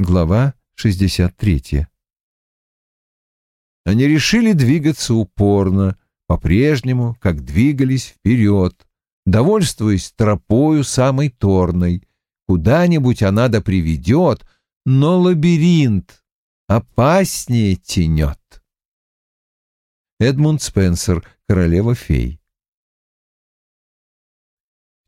Глава 63. Они решили двигаться упорно, по-прежнему, как двигались вперед, довольствуясь тропою самой торной. Куда-нибудь она да приведет, но лабиринт опаснее тенет. Эдмунд Спенсер, королева фей.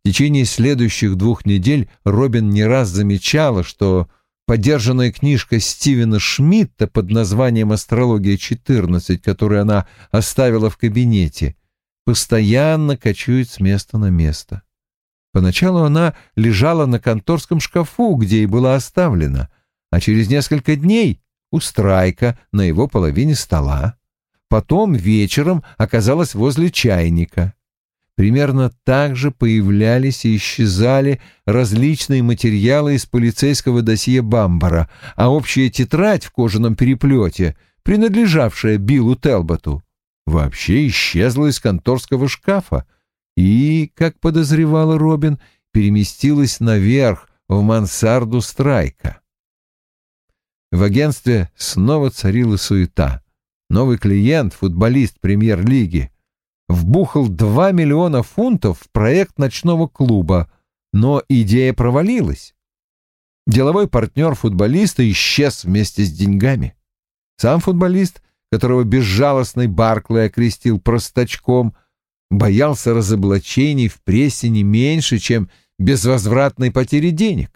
В течение следующих двух недель Робин не раз замечала, что подержанная книжка Стивена Шмидта под названием «Астрология-14», которую она оставила в кабинете, постоянно кочует с места на место. Поначалу она лежала на конторском шкафу, где и была оставлена, а через несколько дней у Страйка на его половине стола. Потом вечером оказалась возле чайника. Примерно так же появлялись и исчезали различные материалы из полицейского досье Бамбара, а общая тетрадь в кожаном переплете, принадлежавшая Биллу Телботу, вообще исчезла из конторского шкафа и, как подозревала Робин, переместилась наверх в мансарду Страйка. В агентстве снова царила суета. Новый клиент, футболист премьер-лиги, вбухал 2 миллиона фунтов в проект ночного клуба, но идея провалилась. Деловой партнер футболиста исчез вместе с деньгами. Сам футболист, которого безжалостный Барклey окрестил простачком, боялся разоблачений в прессе не меньше, чем безвозвратной потери денег.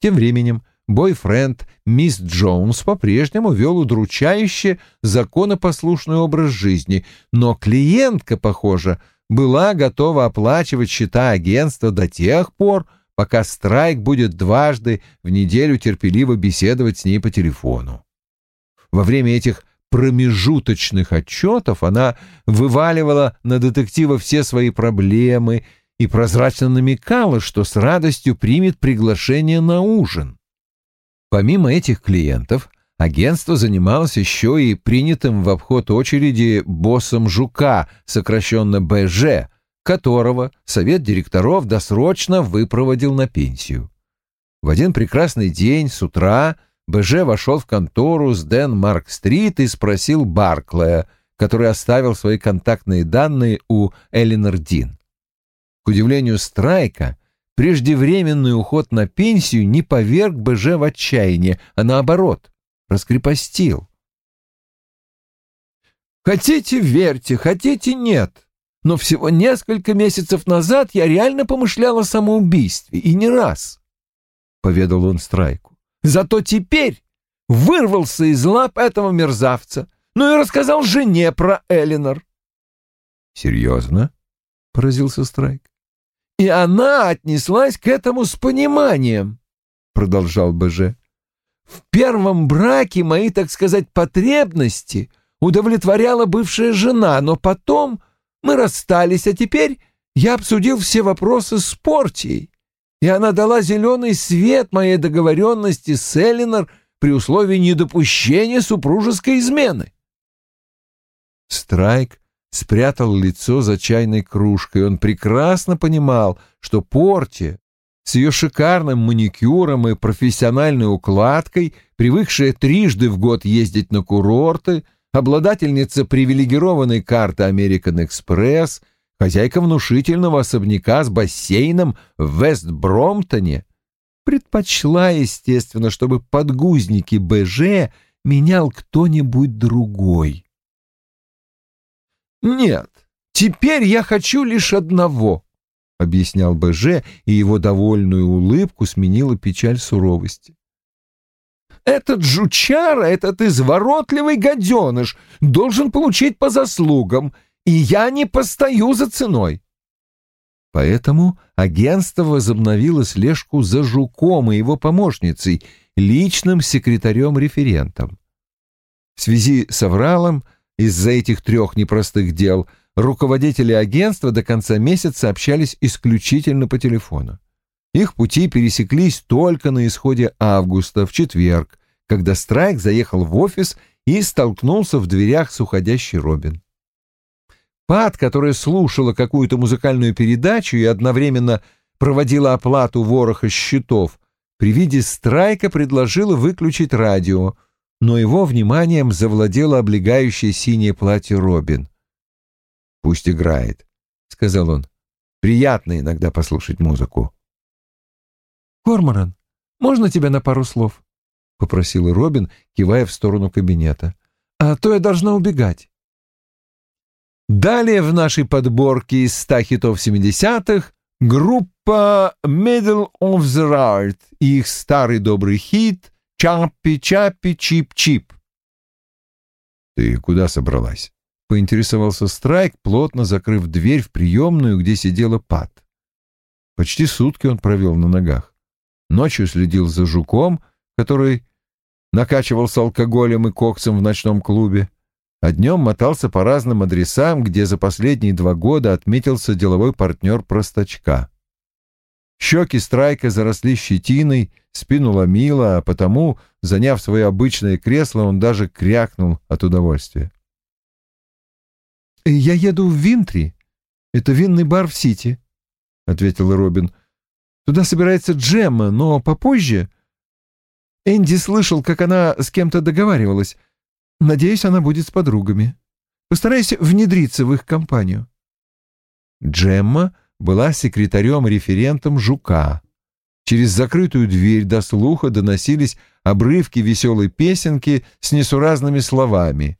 Тем временем бойфренд мисс Джонс по-прежнему вел удручающе законопослушный образ жизни, но клиентка, похоже, была готова оплачивать счета агентства до тех пор, пока Страйк будет дважды в неделю терпеливо беседовать с ней по телефону. Во время этих промежуточных отчетов она вываливала на детектива все свои проблемы и прозрачно намекала, что с радостью примет приглашение на ужин. Помимо этих клиентов, агентство занималось еще и принятым в обход очереди боссом Жука, сокращенно БЖ, которого совет директоров досрочно выпроводил на пенсию. В один прекрасный день с утра БЖ вошел в контору с Дэн Марк-стрит и спросил Барклая, который оставил свои контактные данные у Элинор Дин. К удивлению Страйка, преждевременный уход на пенсию не поверг БЖ в отчаяние, а наоборот, раскрепостил. Хотите — верьте, хотите — нет. Но всего несколько месяцев назад я реально помышлял о самоубийстве, и не раз, — поведал он Страйку. Зато теперь вырвался из лап этого мерзавца, ну и рассказал жене про Элинор. «Серьезно?» — поразился Страйк. И она отнеслась к этому с пониманием, продолжал БЖ. В первом браке мои, так сказать, потребности удовлетворяла бывшая жена, но потом мы расстались, а теперь я обсудил все вопросы с Портией, и она дала зеленый свет моей договоренности с Элинор при условии недопущения супружеской измены. Страйк спрятал лицо за чайной кружкой. Он прекрасно понимал, что Порти с ее шикарным маникюром и профессиональной укладкой, привыкшая трижды в год ездить на курорты, обладательница привилегированной карты Express, хозяйка внушительного особняка с бассейном в Вест-Бромтоне, предпочла, естественно, чтобы подгузники БЖ менял кто-нибудь другой. «Нет, теперь я хочу лишь одного», — объяснял БЖ, и его довольную улыбку сменила печаль суровости. «Этот жучара, этот изворотливый гаденыш должен получить по заслугам, и я не постою за ценой». Поэтому агентство возобновило слежку за Жуком и его помощницей, личным секретарем-референтом. В связи с Авралом из-за этих трех непростых дел руководители агентства до конца месяца общались исключительно по телефону. Их пути пересеклись только на исходе августа, в четверг, когда Страйк заехал в офис и столкнулся в дверях с уходящей Робин. Пат, которая слушала какую-то музыкальную передачу и одновременно проводила оплату вороха счетов, при виде страйка предложила выключить радио, но его вниманием завладело облегающее синее платье Робин. «Пусть играет», — сказал он. «Приятно иногда послушать музыку». «Корморан, можно тебя на пару слов?» — попросила Робин, кивая в сторону кабинета. «А то я должна убегать». Далее в нашей подборке из ста хитов семидесятых группа Middle of the Road и их старый добрый хит «Chirpy Chirpy Cheep Cheep». «Ты куда собралась?» — поинтересовался Страйк, плотно закрыв дверь в приемную, где сидела Пат. Почти сутки он провел на ногах. Ночью следил за жуком, который накачивался алкоголем и коксом в ночном клубе а днем мотался по разным адресам, где за последние два года отметился деловой партнер простачка. Щеки Страйка заросли щетиной, спину ломило, а потому, заняв свое обычное кресло, он даже крякнул от удовольствия. «Я еду в Винтри. Это винный бар в Сити», — ответил Робин. «Туда собирается Джемма, но попозже...» Энди слышал, как она с кем-то договаривалась. Надеюсь, она будет с подругами. Постарайся внедриться в их компанию. Джемма была секретарем-референтом Жука. Через закрытую дверь до слуха доносились обрывки веселой песенки с несуразными словами.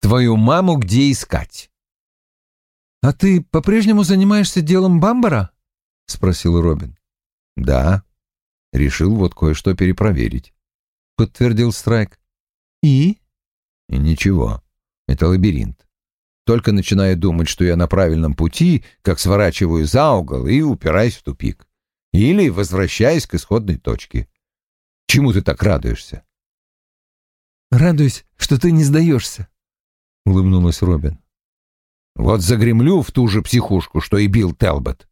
«Твою маму где искать?» «А ты по-прежнему занимаешься делом Бамбара?» — спросил Робин. «Да. Решил вот кое-что перепроверить», — подтвердил Страйк. «И?» И ничего, это лабиринт. Только начинаю думать, что я на правильном пути, как сворачиваю за угол и упираюсь в тупик. Или возвращаюсь к исходной точке. Чему ты так радуешься? «Радуюсь, что ты не сдаешься», — улыбнулась Робин. «Вот загремлю в ту же психушку, что и Билл Телбот.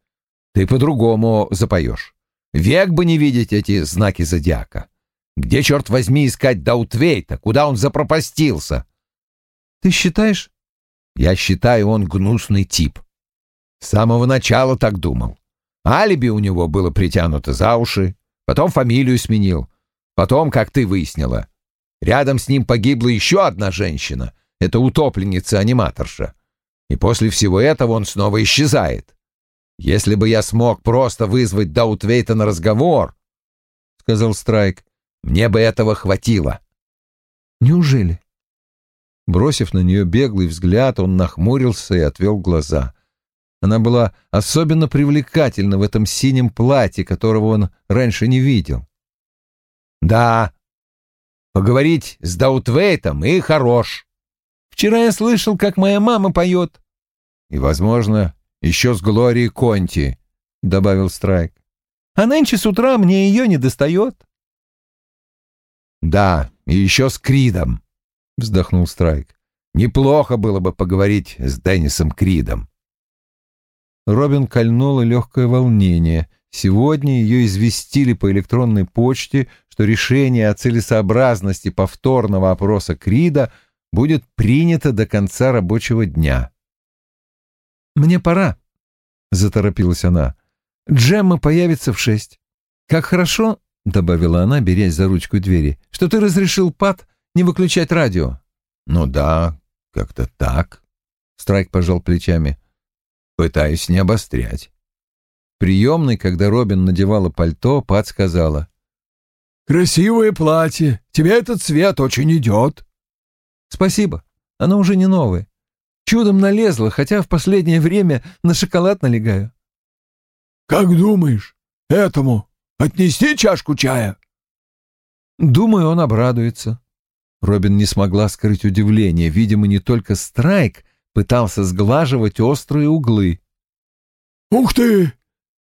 Ты по-другому запоешь. Век бы не видеть эти знаки зодиака. Где, черт возьми, искать Даутвейта? Куда он запропастился? Ты считаешь? Я считаю, он гнусный тип. С самого начала так думал. Алиби у него было притянуто за уши, потом фамилию сменил, потом, как ты выяснила, рядом с ним погибла еще одна женщина, это утопленница-аниматорша. И после всего этого он снова исчезает. Если бы я смог просто вызвать Даутвейта на разговор, — сказал Страйк, мне бы этого хватило. Неужели? Бросив на нее беглый взгляд, он нахмурился и отвел глаза. Она была особенно привлекательна в этом синем платье, которого он раньше не видел. «Да, поговорить с Даутвейтом и хорош. Вчера я слышал, как моя мама поет. И, возможно, еще с Глорией Конти», — добавил Страйк. «А нынче с утра мне ее не достает». «Да, и еще с Кридом», — вздохнул Страйк. «Неплохо было бы поговорить с Деннисом Кридом». Робин кольнуло легкое волнение. Сегодня ее известили по электронной почте, что решение о целесообразности повторного опроса Крида будет принято до конца рабочего дня. «Мне пора», — заторопилась она. «Джемма появится в шесть. Как хорошо, — добавила она, берясь за ручку двери, — что ты разрешил Пат не выключать радио. — Ну да, как-то так. Страйк пожал плечами. — Пытаюсь не обострять. Приемной, когда Робин надевала пальто, Пат сказала. — Красивое платье. Тебе этот цвет очень идет. — Спасибо. Оно уже не новое. Чудом налезло, хотя в последнее время на шоколад налегаю. — Как думаешь, этому Отнести чашку чая?» «Думаю, он обрадуется». Робин не смогла скрыть удивление. Видимо, не только Страйк пытался сглаживать острые углы. «Ух ты!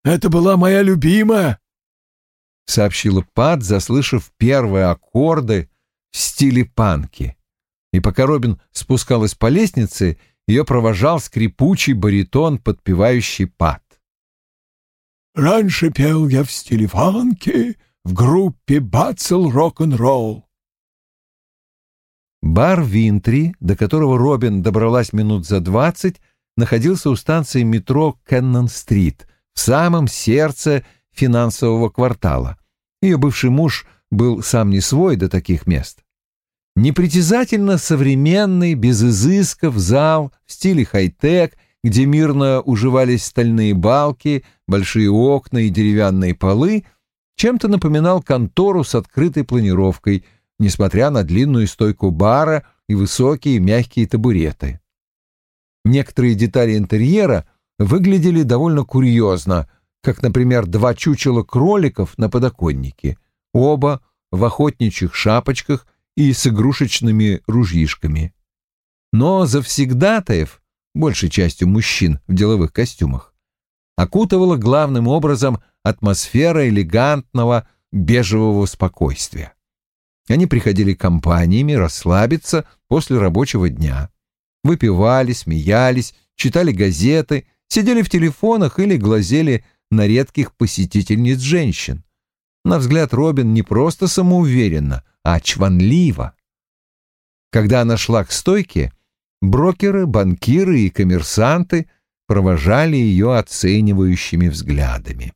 Это была моя любимая!» — сообщила Пат, заслышав первые аккорды в стиле панки. И пока Робин спускалась по лестнице, ее провожал скрипучий баритон, подпевающий Пат. Раньше пел я в стиле фанки в группе «Бацел рок-н-ролл». Бар Винтри, до которого Робин добралась минут за двадцать, находился у станции метро Кеннон-стрит, в самом сердце финансового квартала. Ее бывший муж был сам не свой до таких мест. Непритязательно современный, без изысков, зал в стиле хай-тек, где мирно уживались стальные балки, большие окна и деревянные полы, чем-то напоминал контору с открытой планировкой, несмотря на длинную стойку бара и высокие мягкие табуреты. Некоторые детали интерьера выглядели довольно курьезно, как, например, два чучела кроликов на подоконнике, оба в охотничьих шапочках и с игрушечными ружьишками. Но завсегдатаев, большей частью мужчин в деловых костюмах, окутывала главным образом атмосфера элегантного бежевого спокойствия. Они приходили компаниями расслабиться после рабочего дня. Выпивали, смеялись, читали газеты, сидели в телефонах или глазели на редких посетительниц женщин. На взгляд Робин не просто самоуверенно, а чванливо. Когда она шла к стойке, брокеры, банкиры и коммерсанты провожали ее оценивающими взглядами.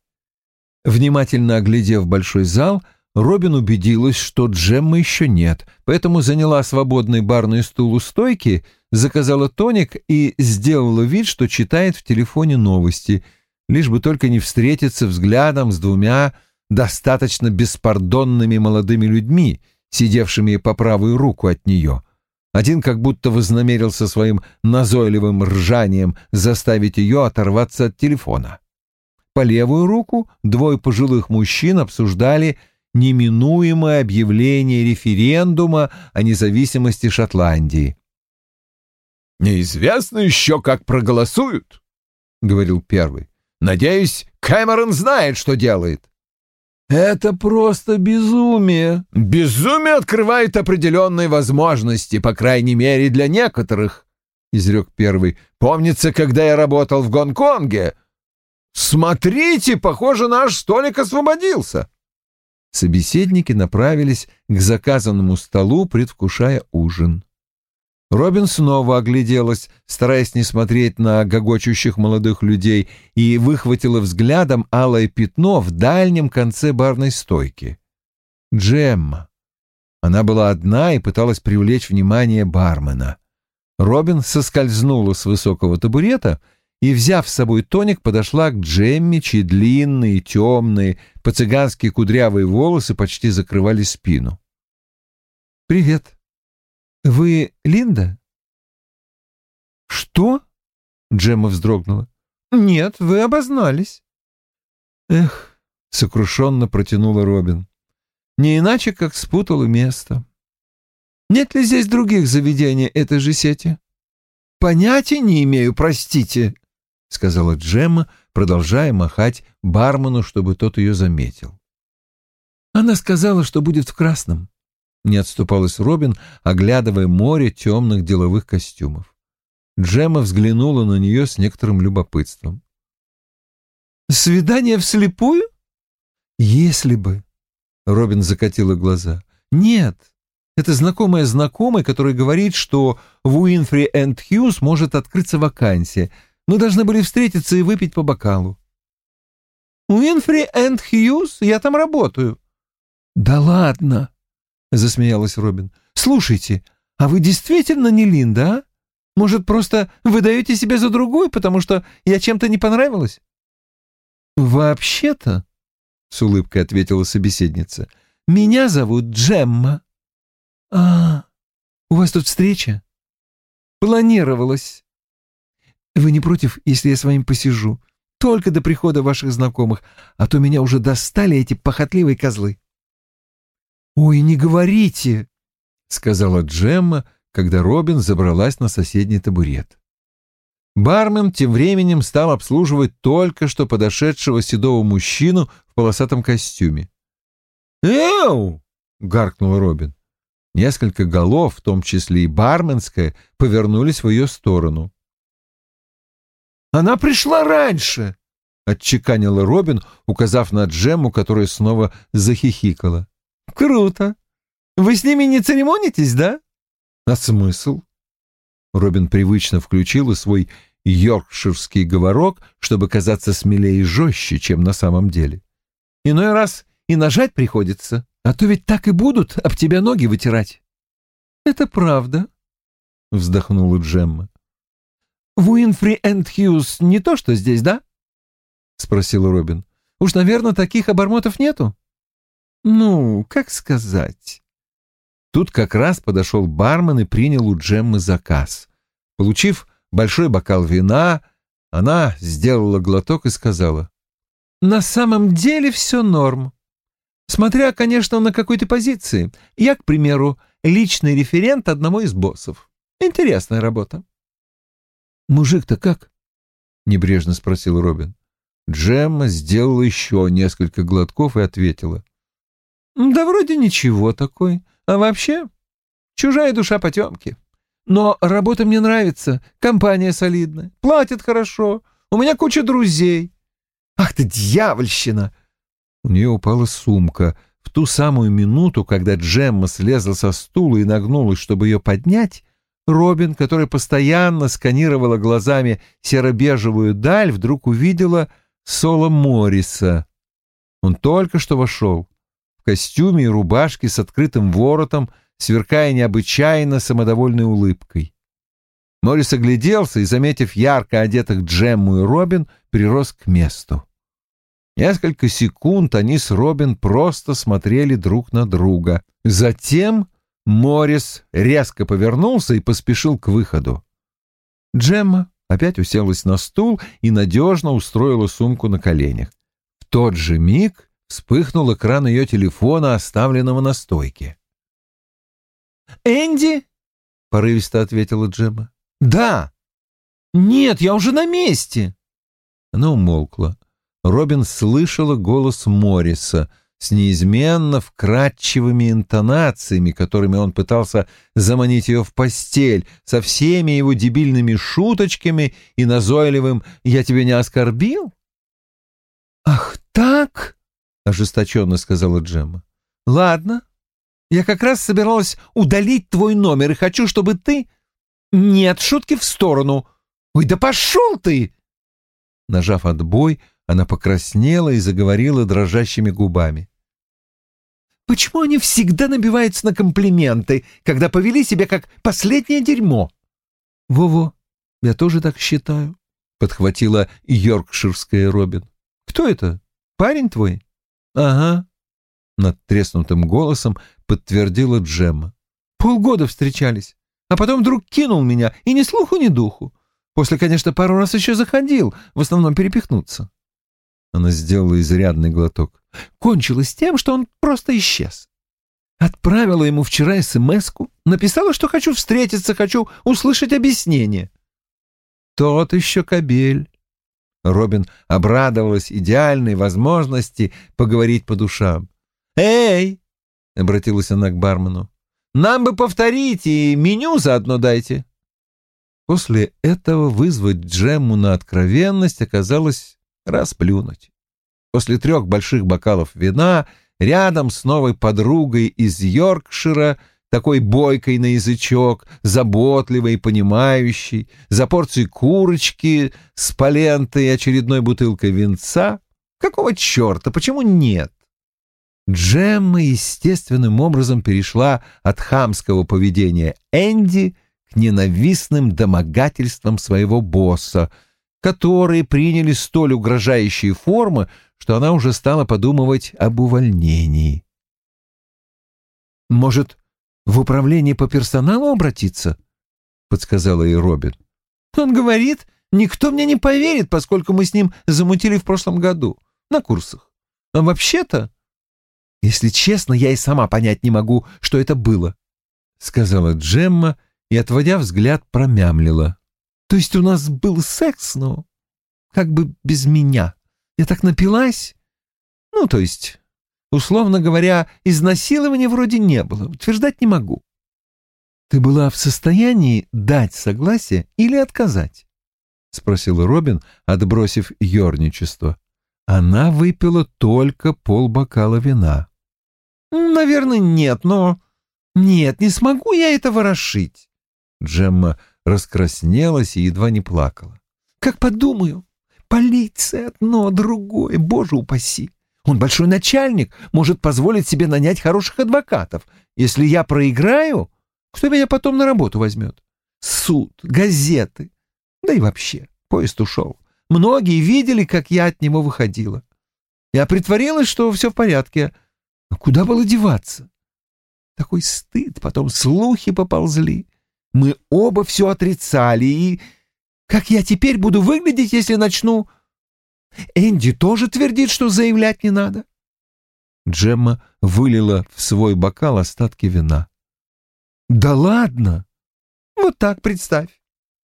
Внимательно оглядев большой зал, Робин убедилась, что Джеммы еще нет, поэтому заняла свободный барный стул у стойки, заказала тоник и сделала вид, что читает в телефоне новости, лишь бы только не встретиться взглядом с двумя достаточно беспардонными молодыми людьми, сидевшими по правую руку от нее. Один как будто вознамерился своим назойливым ржанием заставить ее оторваться от телефона. По левую руку двое пожилых мужчин обсуждали неминуемое объявление референдума о независимости Шотландии. «Неизвестно еще, как проголосуют», — говорил первый. «Надеюсь, Кэмерон знает, что делает». «Это просто безумие». «Безумие открывает определенные возможности, по крайней мере, для некоторых», — изрек первый. «Помнится, когда я работал в Гонконге. Смотрите, похоже, наш столик освободился». Собеседники направились к заказанному столу, предвкушая ужин. Робин снова огляделась, стараясь не смотреть на гогочущих молодых людей, и выхватила взглядом алое пятно в дальнем конце барной стойки. Джемма. Она была одна и пыталась привлечь внимание бармена. Робин соскользнула с высокого табурета взяв с собой тоник, подошла к Джемме, чьи длинные, темные, по-цыгански кудрявые волосы почти закрывали спину. «Привет», «Вы Линда?» «Что?» — Джемма вздрогнула. «Нет, вы обознались». «Эх», — сокрушенно протянула Робин. «Не иначе, как спутала место. Нет ли здесь других заведений этой же сети?» «Понятия не имею, простите», — сказала Джемма, продолжая махать бармену, чтобы тот ее заметил. «Она сказала, что будет в красном. Не отступалась Робин, оглядывая море темных деловых костюмов. Джема взглянула на нее с некоторым любопытством. «Свидание вслепую?» «Если бы...» — Робин закатила глаза. «Нет, это знакомая знакомая, которая говорит, что в Уинфри энд Хьюз может открыться вакансия. Мы должны были встретиться и выпить по бокалу». «Уинфри энд Хьюз? Я там работаю». «Да ладно!» — засмеялась Робин. «Слушайте, а вы действительно не Линда, а? Может, просто выдаете себя за другую, потому что я чем-то не понравилась?» «Вообще-то», — с улыбкой ответила собеседница, — «меня зовут Джемма». «А, у вас тут встреча?» «Планировалась». «Вы не против, если я с вами посижу? Только до прихода ваших знакомых, а то меня уже достали эти похотливые козлы». «Ой, не говорите!» — сказала Джемма, когда Робин забралась на соседний табурет. Бармен тем временем стал обслуживать только что подошедшего седого мужчину в полосатом костюме. «Эу!» — гаркнул Робин. Несколько голов, в том числе и барменская, повернулись в ее сторону. «Она пришла раньше!» — отчеканила Робин, указав на Джемму, которая снова захихикала. Круто. Вы с ними не церемонитесь, да? А смысл? Робин привычно включил свой йоркширский говорок, чтобы казаться смелее и жестче, чем на самом деле. Иной раз и нажать приходится, а то ведь так и будут об тебя ноги вытирать». «Это правда», — вздохнула Джемма. «В Уинфри энд Хьюз не то, что здесь, да?» — спросил Робин. «Уж, наверное, таких обормотов нету?» «Ну, как сказать?» Тут как раз подошел бармен и принял у Джеммы заказ. Получив большой бокал вина, она сделала глоток и сказала. «На самом деле все норм. Смотря, конечно, на какой то позиции. Я, к примеру, личный референт одного из боссов. Интересная работа». «Мужик-то как?» — небрежно спросил Робин. Джемма сделала еще несколько глотков и ответила. «Да вроде ничего такой. А вообще, чужая душа потемки. Но работа мне нравится, компания солидная, платят хорошо, у меня куча друзей. Ах ты, дьявольщина!» У нее упала сумка. В ту самую минуту, когда Джемма слезла со стула и нагнулась, чтобы ее поднять, Робин, которая постоянно сканировала глазами серо-бежевую даль, вдруг увидела Соло Морриса. Он только что вошел в костюме и рубашке с открытым воротом, сверкая необычайно самодовольной улыбкой. Моррис огляделся и, заметив ярко одетых Джемму и Робин, прирос к месту. Несколько секунд они с Робин просто смотрели друг на друга. Затем Моррис резко повернулся и поспешил к выходу. Джемма опять уселась на стул и надежно устроила сумку на коленях. В тот же миг вспыхнул экран ее телефона, оставленного на стойке. «Энди?» — порывисто ответила Джемма. «Да!» «Нет, я уже на месте!» Она умолкла. Робин слышала голос Морриса с неизменно вкрадчивыми интонациями, которыми он пытался заманить ее в постель, со всеми его дебильными шуточками и назойливым «я тебя не оскорбил?» «Ах так?» — ожесточенно сказала Джемма. «Ладно, я как раз собиралась удалить твой номер и хочу, чтобы ты...» «Нет, шутки в сторону! Ой, да пошел ты!» Нажав отбой, она покраснела и заговорила дрожащими губами. «Почему они всегда набиваются на комплименты, когда повели себя как последнее дерьмо?» «Во-во, я тоже так считаю», — подхватила йоркширская Робин. «Кто это? Парень твой?» «Ага», — над треснутым голосом подтвердила Джемма. «Полгода встречались, а потом вдруг кинул меня, и ни слуху, ни духу. После, конечно, пару раз еще заходил, в основном перепихнуться». Она сделала изрядный глоток. Кончилось тем, что он просто исчез. Отправила ему вчера СМС-ку, написала, что хочу встретиться, хочу услышать объяснение. Тот еще кобель. Робин обрадовалась идеальной возможности поговорить по душам. «Эй!» — обратилась она к бармену. «Нам бы повторить и меню заодно дайте». После этого вызвать Джемму на откровенность оказалось расплюнуть. После трех больших бокалов вина рядом с новой подругой из Йоркшира такой бойкой на язычок, заботливой и понимающей, за порцией курочки с полентой и очередной бутылкой винца. Какого черта? Почему нет? Джемма естественным образом перешла от хамского поведения Энди к ненавистным домогательствам своего босса, которые приняли столь угрожающие формы, что она уже стала подумывать об увольнении. «Может, в управление по персоналу обратиться?» — подсказала ей Робин. «Он говорит, никто мне не поверит, поскольку мы с ним замутили в прошлом году, на курсах. А вообще-то, если честно, я и сама понять не могу, что это было», — сказала Джемма и, отводя взгляд, промямлила. «То есть у нас был секс, но как бы без меня. Я так напилась. Ну, то есть Условно говоря, изнасилования вроде не было, утверждать не могу. Ты была в состоянии дать согласие или отказать? — спросил Робин, отбросив ерничество. Она выпила только полбокала вина. «Наверное, нет, но...» «Нет, не смогу я это ворошить». Джемма раскраснелась и едва не плакала. «Как подумаю, полиция одно, другое, боже упаси. Он большой начальник, может позволить себе нанять хороших адвокатов. Если я проиграю, кто меня потом на работу возьмет? Суд, газеты. Да и вообще, поезд ушел. Многие видели, как я от него выходила. Я притворилась, что все в порядке. А куда было деваться? Такой стыд, потом слухи поползли. Мы оба все отрицали, и... Как я теперь буду выглядеть, если начну... Энди тоже твердит, что заявлять не надо. Джемма вылила в свой бокал остатки вина. «Да ладно! Вот так представь.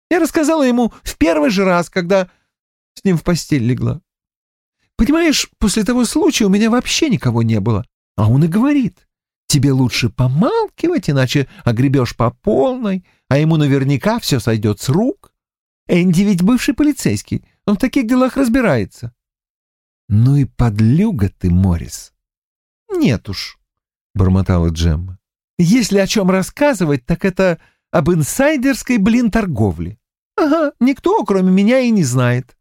Я рассказала ему в первый же раз, когда с ним в постель легла. Понимаешь, после того случая у меня вообще никого не было. А он и говорит, тебе лучше помалкивать, иначе огребешь по полной, а ему наверняка все сойдет с рук. Энди ведь бывший полицейский, он в таких делах разбирается. Ну и подлюга ты, Морис. Нет уж, бормотала Джемма. Если о чем рассказывать, так это об инсайдерской, блин, торговле. Ага, никто, кроме меня, и не знает.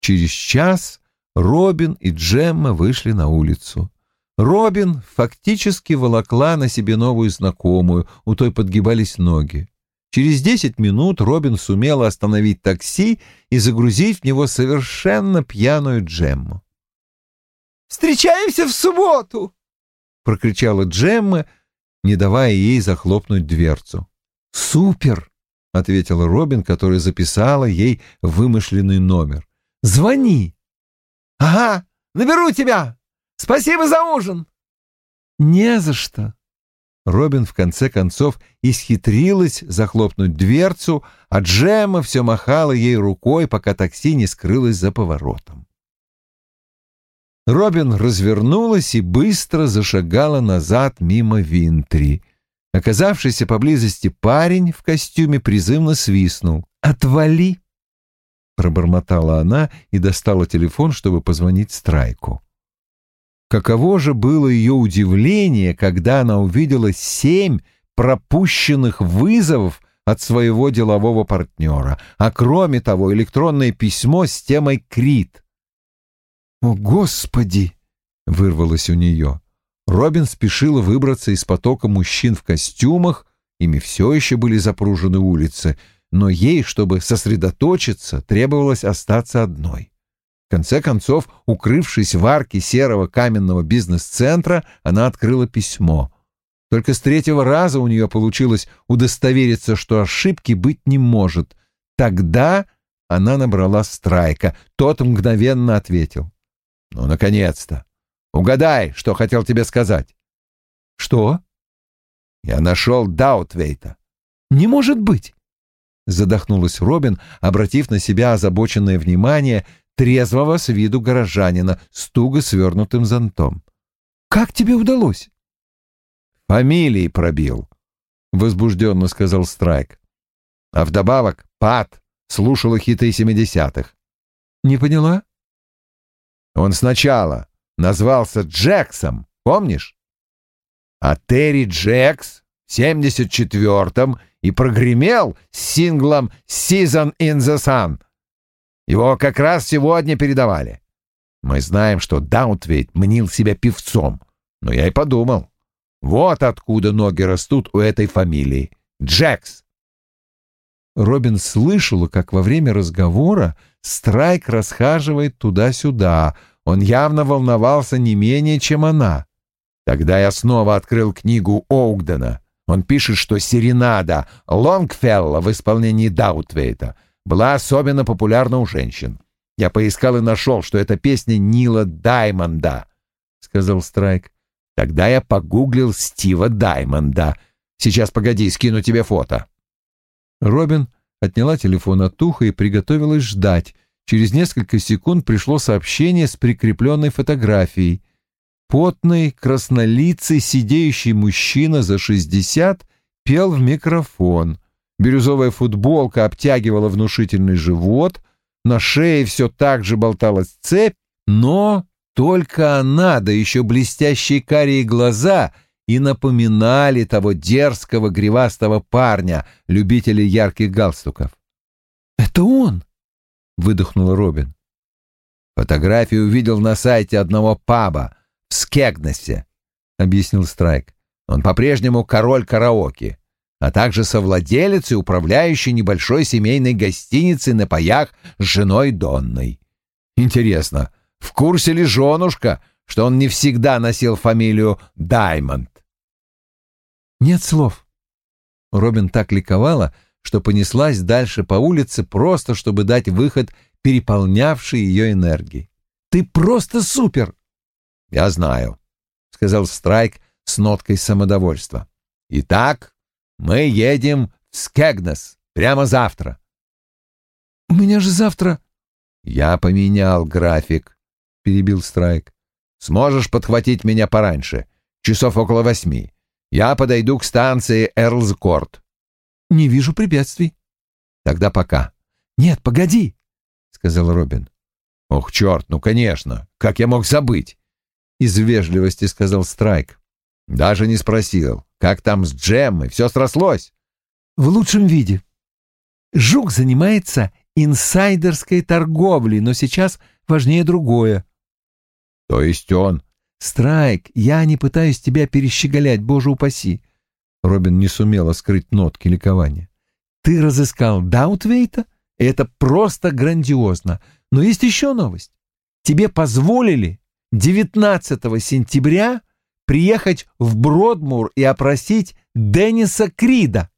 Через час Робин и Джемма вышли на улицу. Робин фактически волокла на себе новую знакомую, у той подгибались ноги. Через десять минут Робин сумела остановить такси и загрузить в него совершенно пьяную Джемму. «Встречаемся в субботу!» — прокричала Джемма, не давая ей захлопнуть дверцу. «Супер!» — ответила Робин, которая записала ей вымышленный номер. «Звони!» «Ага, наберу тебя! Спасибо за ужин!» «Не за что!» Робин в конце концов исхитрилась захлопнуть дверцу, а Джемма все махала ей рукой, пока такси не скрылось за поворотом. Робин развернулась и быстро зашагала назад мимо Винтри. Оказавшийся поблизости парень в костюме призывно свистнул. «Отвали!» Пробормотала она и достала телефон, чтобы позвонить Страйку. Каково же было ее удивление, когда она увидела семь пропущенных вызовов от своего делового партнера, а кроме того электронное письмо с темой «Крит». «О, Господи!» — вырвалось у нее. Робин спешила выбраться из потока мужчин в костюмах, ими все еще были запружены улицы, но ей, чтобы сосредоточиться, требовалось остаться одной конце концов, укрывшись в арке серого каменного бизнес-центра, она открыла письмо. Только с третьего раза у нее получилось удостовериться, что ошибки быть не может. Тогда она набрала страйка. Тот мгновенно ответил. «Ну, наконец-то! Угадай, что хотел тебе сказать!» «Что?» «Я нашел Даутвейта». «Не может быть!» Задохнулась Робин, обратив на себя озабоченное внимание трезвого с виду горожанина с туго свернутым зонтом. «Как тебе удалось?» «Фамилии пробил», — возбужденно сказал Страйк. «А вдобавок Пат слушала хиты семидесятых». «Не поняла?» «Он сначала назвался Джексом, помнишь? А Терри Джекс в семьдесят четвертом и прогремел с синглом «Seasons in the Sun», его как раз сегодня передавали. Мы знаем, что Даунтвейт мнил себя певцом, но я и подумал. Вот откуда ноги растут у этой фамилии. Джекс. Робин слышала, как во время разговора Страйк расхаживает туда-сюда. Он явно волновался не менее, чем она. Тогда я снова открыл книгу Оугдена. Он пишет, что серенада Лонгфелла в исполнении Даутвейта была особенно популярна у женщин. Я поискал и нашел, что это песня Нила Даймонда, — сказал Страйк. Тогда я погуглил Стива Даймонда. Сейчас, погоди, скину тебе фото. Робин отняла телефон от уха и приготовилась ждать. Через несколько секунд пришло сообщение с прикрепленной фотографией. Потный, краснолицый, сидеющий мужчина за шестьдесят пел в микрофон. Бирюзовая футболка обтягивала внушительный живот, на шее все так же болталась цепь, но только она, да еще блестящие карие глаза и напоминали того дерзкого гривастого парня, любителя ярких галстуков. «Это он!» — выдохнула Робин. Фотографию увидел на сайте одного паба в Скегнесе, — объяснил Страйк. Он по-прежнему король караоке, а также совладелец и управляющий небольшой семейной гостиницей на паях с женой Донной. Интересно, в курсе ли женушка, что он не всегда носил фамилию Даймонд? Нет слов. Робин так ликовала, что понеслась дальше по улице просто, чтобы дать выход переполнявшей ее энергии. «Ты просто супер!» «Я знаю», — сказал Страйк с ноткой самодовольства. «Итак, мы едем в Скегнес прямо завтра». «У меня же завтра...» «Я поменял график», — перебил Страйк. «Сможешь подхватить меня пораньше, часов около восьми. Я подойду к станции Эрлскорт». «Не вижу препятствий». «Тогда пока». «Нет, погоди», — сказал Робин. «Ох, черт, ну, конечно, как я мог забыть?» Из вежливости сказал Страйк. Даже не спросил, как там с Джеммой, все срослось. В лучшем виде. Жук занимается инсайдерской торговлей, но сейчас важнее другое. То есть он... Страйк, я не пытаюсь тебя перещеголять, боже упаси. Робин не сумела скрыть нотки ликования. Ты разыскал Даутвейта? Это просто грандиозно. Но есть еще новость. Тебе позволили 19 сентября приехать в Бродмур и опросить Денниса Крида.